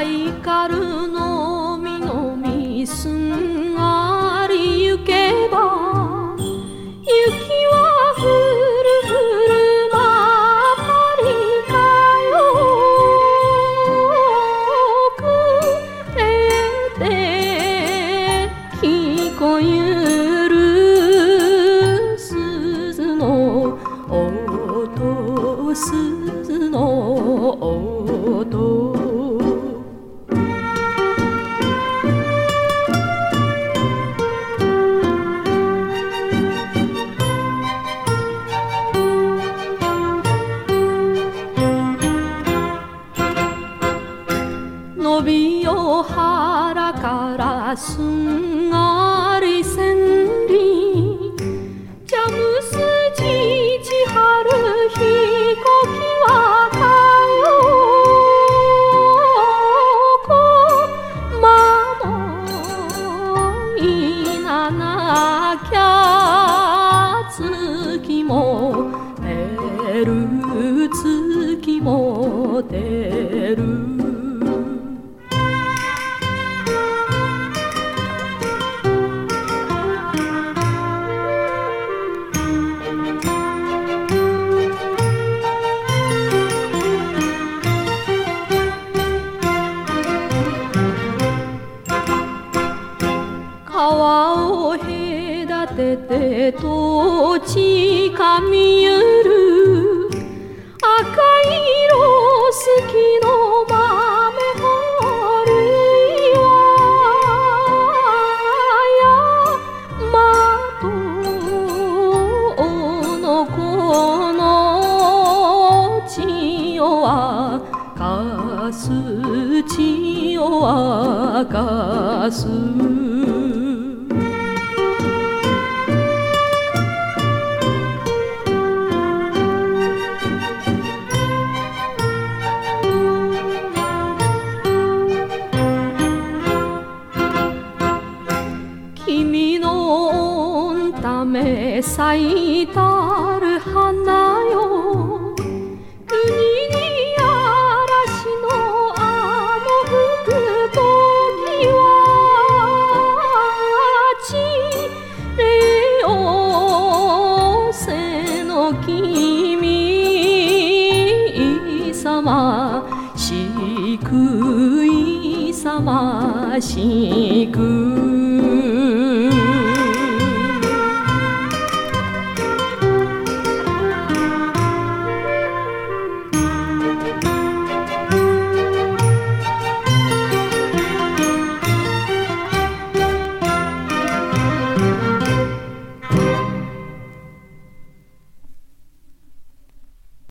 ハイカルのみのみすんがりゆけば雪はふるふるまたりかよくえて聞こゆる鈴の音鈴の伸びよ腹からすんがり千里。ジャムスジチハル飛行機はかよこ守いななきゃ月も出る月も出てて土地かみゆる。赤色好きの豆掘りは。大和のこの血を明かす。血を明かす。ため咲いたる花よ。海に嵐の雨吹く時はちれよせの君様救い様救い